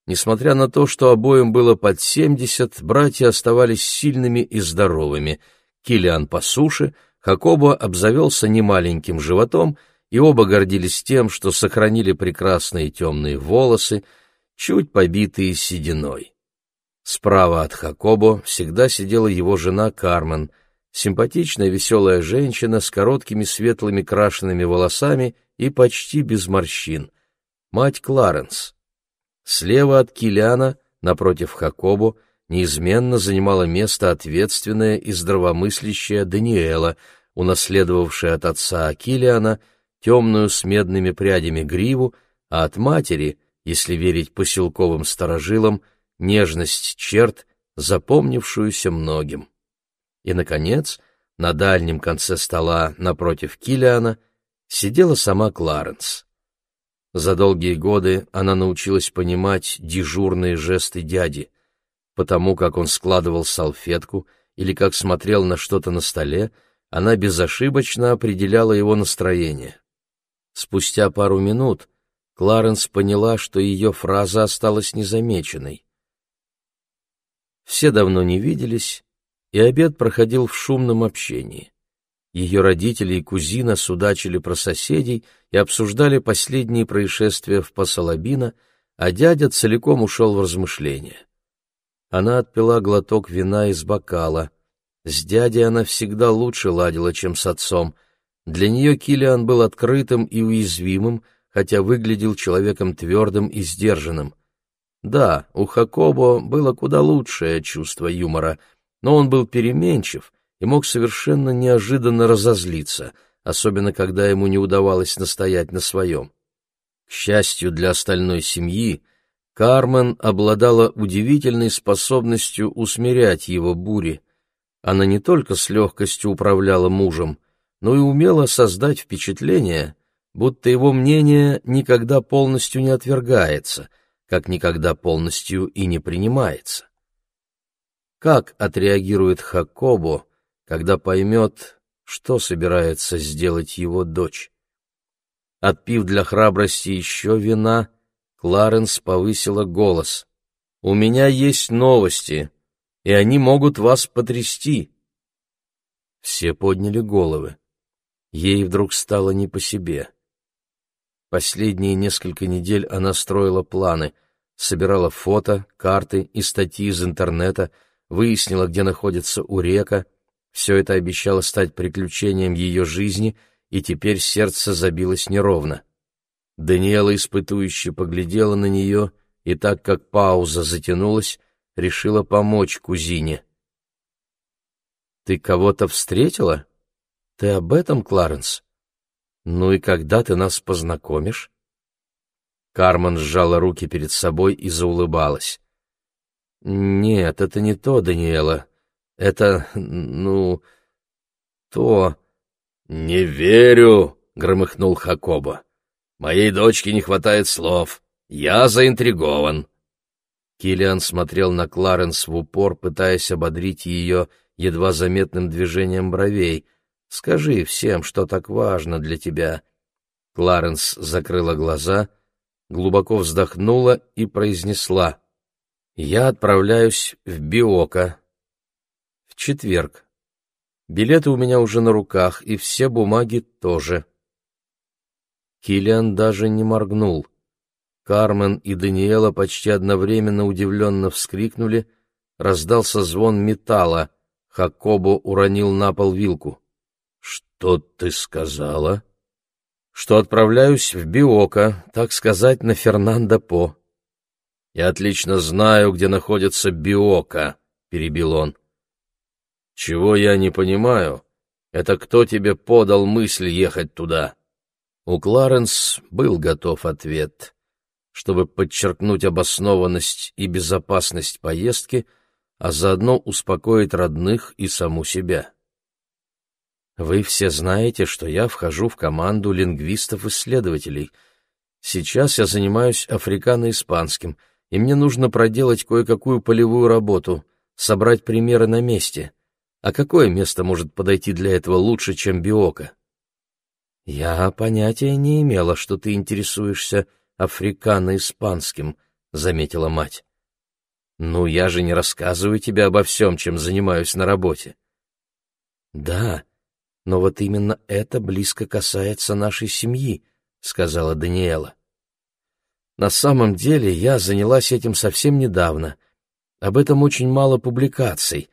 Несмотря на то, что обоим было под семьдесят, братья оставались сильными и здоровыми. Килиан по суше, Хакоба обзавелся немаленьким животом, и оба гордились тем, что сохранили прекрасные темные волосы, чуть побитые сединой. Справа от Хакобо всегда сидела его жена Кармен, симпатичная веселая женщина с короткими светлыми крашенными волосами и почти без морщин, мать Кларенс. Слева от Килиана, напротив Хакобу, неизменно занимала место ответственная и здравомыслящая Даниэла, унаследовавшая от отца Килиана темную с медными прядями гриву, а от матери, если верить поселковым старожилам, нежность черт, запомнившуюся многим. И, наконец, на дальнем конце стола напротив Килиана сидела сама Кларенс. За долгие годы она научилась понимать дежурные жесты дяди. Потому как он складывал салфетку или как смотрел на что-то на столе, она безошибочно определяла его настроение. Спустя пару минут Кларенс поняла, что ее фраза осталась незамеченной. Все давно не виделись, и обед проходил в шумном общении. Ее родители и кузина судачили про соседей и обсуждали последние происшествия в Пасалабино, а дядя целиком ушел в размышления. Она отпила глоток вина из бокала. С дядей она всегда лучше ладила, чем с отцом. Для нее Килиан был открытым и уязвимым, хотя выглядел человеком твердым и сдержанным. Да, у Хакобо было куда лучшее чувство юмора, но он был переменчив — и мог совершенно неожиданно разозлиться, особенно когда ему не удавалось настоять на своем. К счастью для остальной семьи, Кармен обладала удивительной способностью усмирять его бури. Она не только с легкостью управляла мужем, но и умела создать впечатление, будто его мнение никогда полностью не отвергается, как никогда полностью и не принимается. Как отреагирует Хакобо, когда поймет, что собирается сделать его дочь. Отпив для храбрости еще вина, Кларенс повысила голос. «У меня есть новости, и они могут вас потрясти». Все подняли головы. Ей вдруг стало не по себе. Последние несколько недель она строила планы, собирала фото, карты и статьи из интернета, выяснила, где находится Урека — все это обещало стать приключением ее жизни, и теперь сердце забилось неровно. Даниэла испытующе поглядела на нее, и так как пауза затянулась, решила помочь кузине. «Ты кого-то встретила? Ты об этом, Кларенс? Ну и когда ты нас познакомишь?» Кармен сжала руки перед собой и заулыбалась. «Нет, это не то, Даниэла. Это, ну, то... «Не верю!» — громыхнул Хакоба. «Моей дочке не хватает слов. Я заинтригован». Килиан смотрел на Кларенс в упор, пытаясь ободрить ее едва заметным движением бровей. «Скажи всем, что так важно для тебя». Кларенс закрыла глаза, глубоко вздохнула и произнесла. «Я отправляюсь в Биока, четверг. Билеты у меня уже на руках, и все бумаги тоже. Килиан даже не моргнул. Кармен и Даниэла почти одновременно удивленно вскрикнули, раздался звон металла, Хакобо уронил на пол вилку. «Что ты сказала?» «Что отправляюсь в Биока, так сказать, на Фернандо По». «Я отлично знаю, где находится Биока», — перебил он. «Чего я не понимаю, это кто тебе подал мысль ехать туда?» У Кларенс был готов ответ. Чтобы подчеркнуть обоснованность и безопасность поездки, а заодно успокоить родных и саму себя. Вы все знаете, что я вхожу в команду лингвистов-исследователей. Сейчас я занимаюсь африкано-испанским, и мне нужно проделать кое-какую полевую работу, собрать примеры на месте. А какое место может подойти для этого лучше, чем Биока? Я понятия не имела, что ты интересуешься африкано-испанским, заметила мать. Ну, я же не рассказываю тебе обо всем, чем занимаюсь на работе. Да, но вот именно это близко касается нашей семьи, сказала Даниэла. На самом деле я занялась этим совсем недавно. Об этом очень мало публикаций.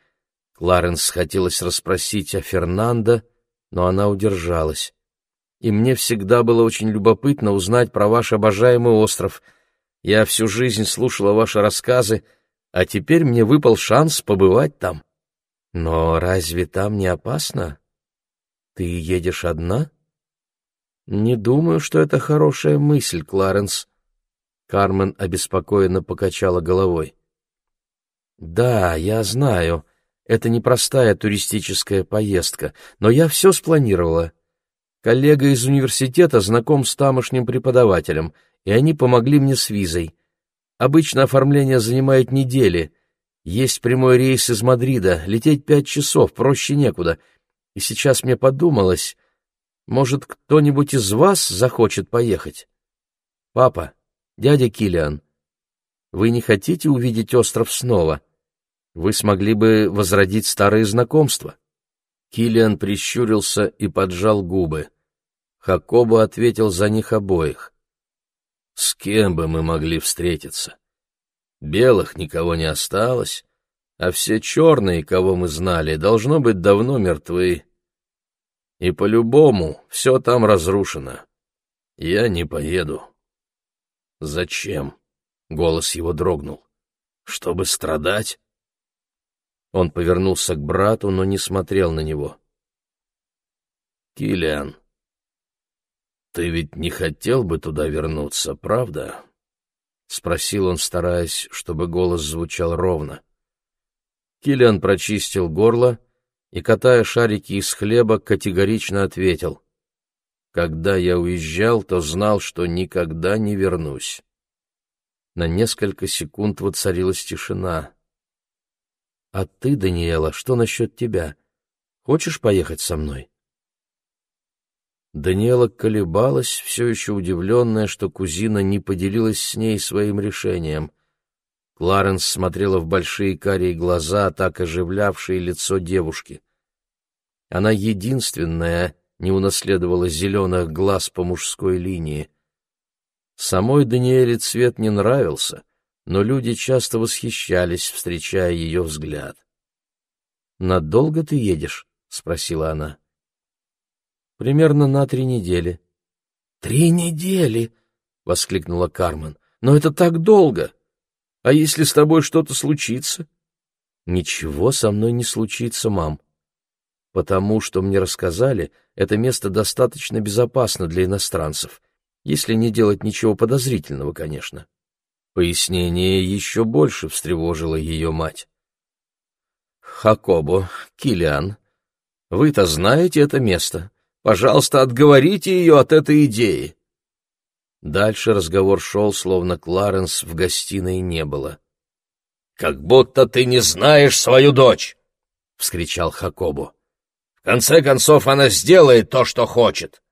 Кларенс хотелось расспросить о Фернандо, но она удержалась. И мне всегда было очень любопытно узнать про ваш обожаемый остров. Я всю жизнь слушала ваши рассказы, а теперь мне выпал шанс побывать там. Но разве там не опасно? Ты едешь одна? Не думаю, что это хорошая мысль, Кларенс. Кармен обеспокоенно покачала головой. Да, я знаю, это непростая туристическая поездка, но я все спланировала. Коллега из университета знаком с тамошним преподавателем, и они помогли мне с визой. Обычно оформление занимает недели. Есть прямой рейс из Мадрида, лететь пять часов, проще некуда — и сейчас мне подумалось, может, кто-нибудь из вас захочет поехать? Папа, дядя Килиан, вы не хотите увидеть остров снова? Вы смогли бы возродить старые знакомства. Килиан прищурился и поджал губы. Хакоба ответил за них обоих. С кем бы мы могли встретиться? Белых никого не осталось, а все черные, кого мы знали, должно быть давно мертвы. И по-любому все там разрушено. Я не поеду. Зачем? Голос его дрогнул. Чтобы страдать? Он повернулся к брату, но не смотрел на него. Килиан, ты ведь не хотел бы туда вернуться, правда? Спросил он, стараясь, чтобы голос звучал ровно. Килиан прочистил горло и, катая шарики из хлеба, категорично ответил. «Когда я уезжал, то знал, что никогда не вернусь». На несколько секунд воцарилась тишина. «А ты, Даниэла, что насчет тебя? Хочешь поехать со мной?» Даниэла колебалась, все еще удивленная, что кузина не поделилась с ней своим решением. Кларенс смотрела в большие карие глаза, так оживлявшие лицо девушки. Она единственная не унаследовала зеленых глаз по мужской линии. Самой Даниэле цвет не нравился, но люди часто восхищались, встречая ее взгляд. «Надолго ты едешь?» — спросила она. «Примерно на три недели». «Три недели!» — воскликнула Кармен. «Но это так долго! А если с тобой что-то случится?» «Ничего со мной не случится, мам. Потому что мне рассказали, это место достаточно безопасно для иностранцев, если не делать ничего подозрительного, конечно. Пояснение еще больше встревожило ее мать. «Хакобо, Килиан, вы-то знаете это место. Пожалуйста, отговорите ее от этой идеи». Дальше разговор шел, словно Кларенс в гостиной не было. «Как будто ты не знаешь свою дочь!» — вскричал Хакобо конце концов, она сделает то, что хочет.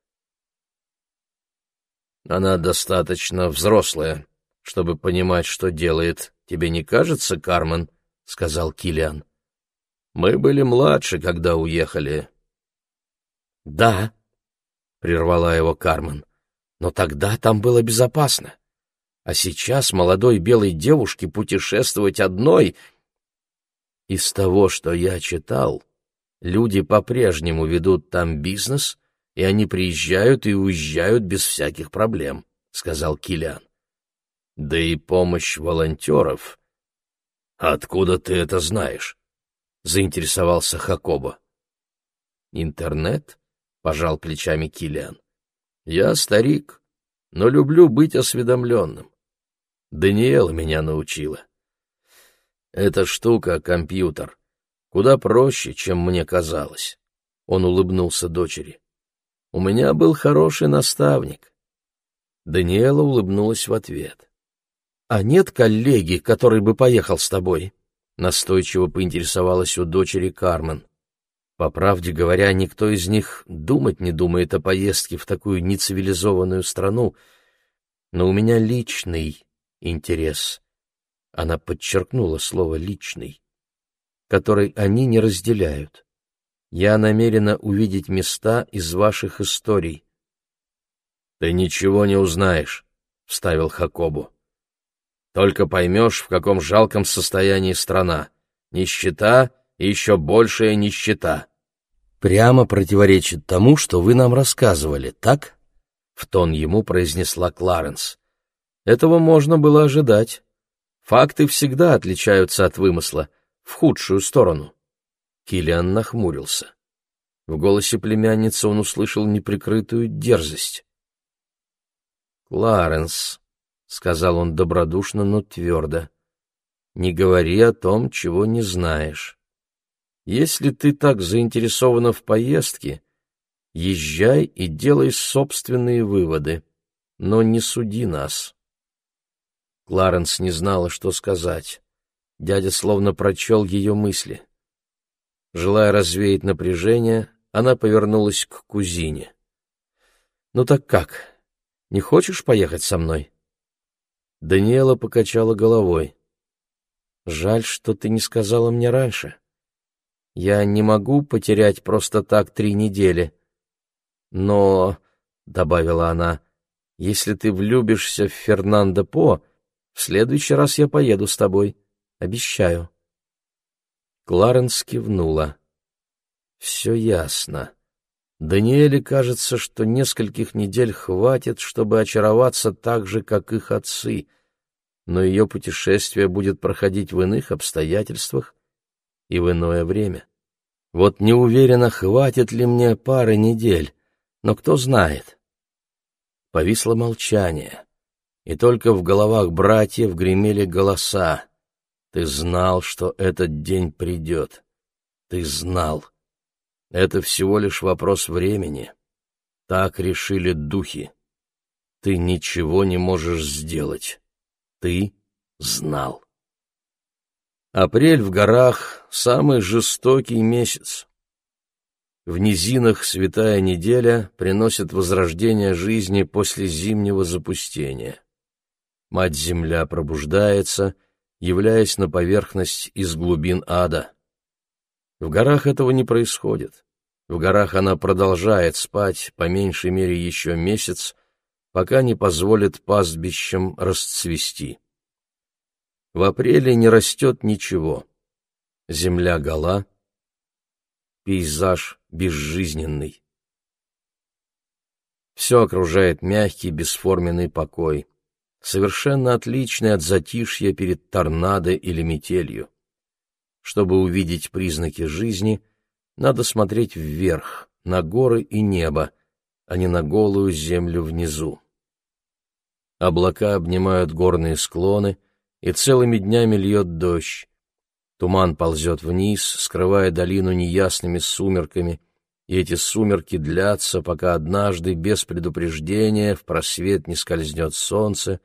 Она достаточно взрослая, чтобы понимать, что делает. Тебе не кажется, Кармен? — сказал Килиан. Мы были младше, когда уехали. Да, прервала его Кармен. Но тогда там было безопасно. А сейчас молодой белой девушке путешествовать одной... Из того, что я читал, люди по-прежнему ведут там бизнес, и они приезжают и уезжают без всяких проблем, — сказал Килиан. Да и помощь волонтеров. Откуда ты это знаешь? — заинтересовался Хакоба. Интернет? — пожал плечами Килиан. Я старик, но люблю быть осведомленным. Даниэла меня научила. Эта штука — компьютер. Куда проще, чем мне казалось. Он улыбнулся дочери. У меня был хороший наставник. Даниэла улыбнулась в ответ. «А нет коллеги, который бы поехал с тобой?» Настойчиво поинтересовалась у дочери Кармен. По правде говоря, никто из них думать не думает о поездке в такую нецивилизованную страну, но у меня личный интерес. Она подчеркнула слово «личный», который они не разделяют. Я намерена увидеть места из ваших историй. — Ты ничего не узнаешь, — вставил Хакобу. — Только поймешь, в каком жалком состоянии страна. Нищета и еще большая нищета. Прямо противоречит тому, что вы нам рассказывали, так? В тон ему произнесла Кларенс. Этого можно было ожидать. Факты всегда отличаются от вымысла, в худшую сторону. Килиан нахмурился. В голосе племянницы он услышал неприкрытую дерзость. «Кларенс», — сказал он добродушно, но твердо, — «не говори о том, чего не знаешь. Если ты так заинтересована в поездке, езжай и делай собственные выводы, но не суди нас. Кларенс не знала, что сказать. Дядя словно прочел ее мысли. Желая развеять напряжение, она повернулась к кузине. «Ну так как? Не хочешь поехать со мной?» Даниэла покачала головой. «Жаль, что ты не сказала мне раньше. Я не могу потерять просто так три недели. Но, — добавила она, — если ты влюбишься в Фернандо По, в следующий раз я поеду с тобой. Обещаю. Кларенс кивнула. Все ясно. Даниэле кажется, что нескольких недель хватит, чтобы очароваться так же, как их отцы, но ее путешествие будет проходить в иных обстоятельствах, и в иное время. Вот не уверена, хватит ли мне пары недель, но кто знает. Повисло молчание, и только в головах братьев гремели голоса. Ты знал, что этот день придет. Ты знал. Это всего лишь вопрос времени. Так решили духи. Ты ничего не можешь сделать. Ты знал. Апрель в горах — самый жестокий месяц. В низинах святая неделя приносит возрождение жизни после зимнего запустения. Мать-Земля пробуждается, являясь на поверхность из глубин ада. В горах этого не происходит. В горах она продолжает спать, по меньшей мере еще месяц, пока не позволит пастбищам расцвести. В апреле не растет ничего. Земля гола, пейзаж безжизненный. Все окружает мягкий бесформенный покой, совершенно отличный от затишья перед торнадо или метелью. Чтобы увидеть признаки жизни, надо смотреть вверх, на горы и небо, а не на голую землю внизу. Облака обнимают горные склоны, и целыми днями льет дождь. Туман ползет вниз, скрывая долину неясными сумерками, и эти сумерки длятся, пока однажды, без предупреждения, в просвет не скользнет солнце,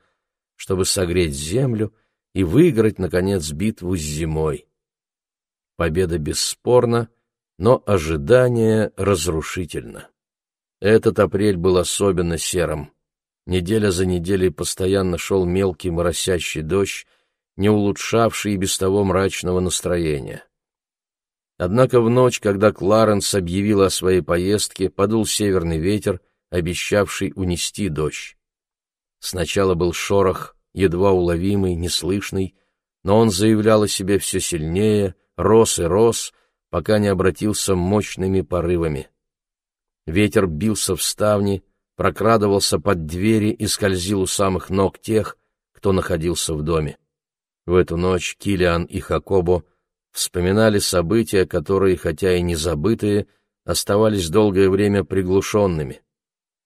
чтобы согреть землю и выиграть, наконец, битву с зимой. Победа бесспорна, но ожидание разрушительно. Этот апрель был особенно серым. Неделя за неделей постоянно шел мелкий моросящий дождь, не улучшавший и без того мрачного настроения. Однако в ночь, когда Кларенс объявила о своей поездке, подул северный ветер, обещавший унести дождь. Сначала был шорох, едва уловимый, неслышный, но он заявлял о себе все сильнее, рос и рос, пока не обратился мощными порывами. Ветер бился в ставни, прокрадывался под двери и скользил у самых ног тех, кто находился в доме. В эту ночь Килиан и Хакобо вспоминали события, которые, хотя и не забытые, оставались долгое время приглушенными.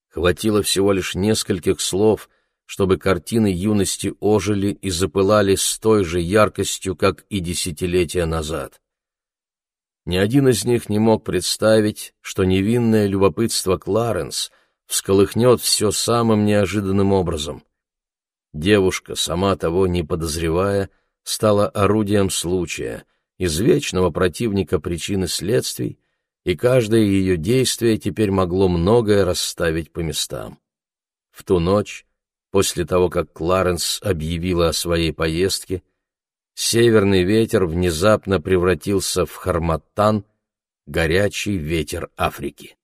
Хватило всего лишь нескольких слов, чтобы картины юности ожили и запылали с той же яркостью, как и десятилетия назад. Ни один из них не мог представить, что невинное любопытство Кларенс всколыхнет все самым неожиданным образом. Девушка, сама того не подозревая, стала орудием случая, извечного противника причины следствий, и каждое ее действие теперь могло многое расставить по местам. В ту ночь, после того, как Кларенс объявила о своей поездке, северный ветер внезапно превратился в харматтан, горячий ветер Африки.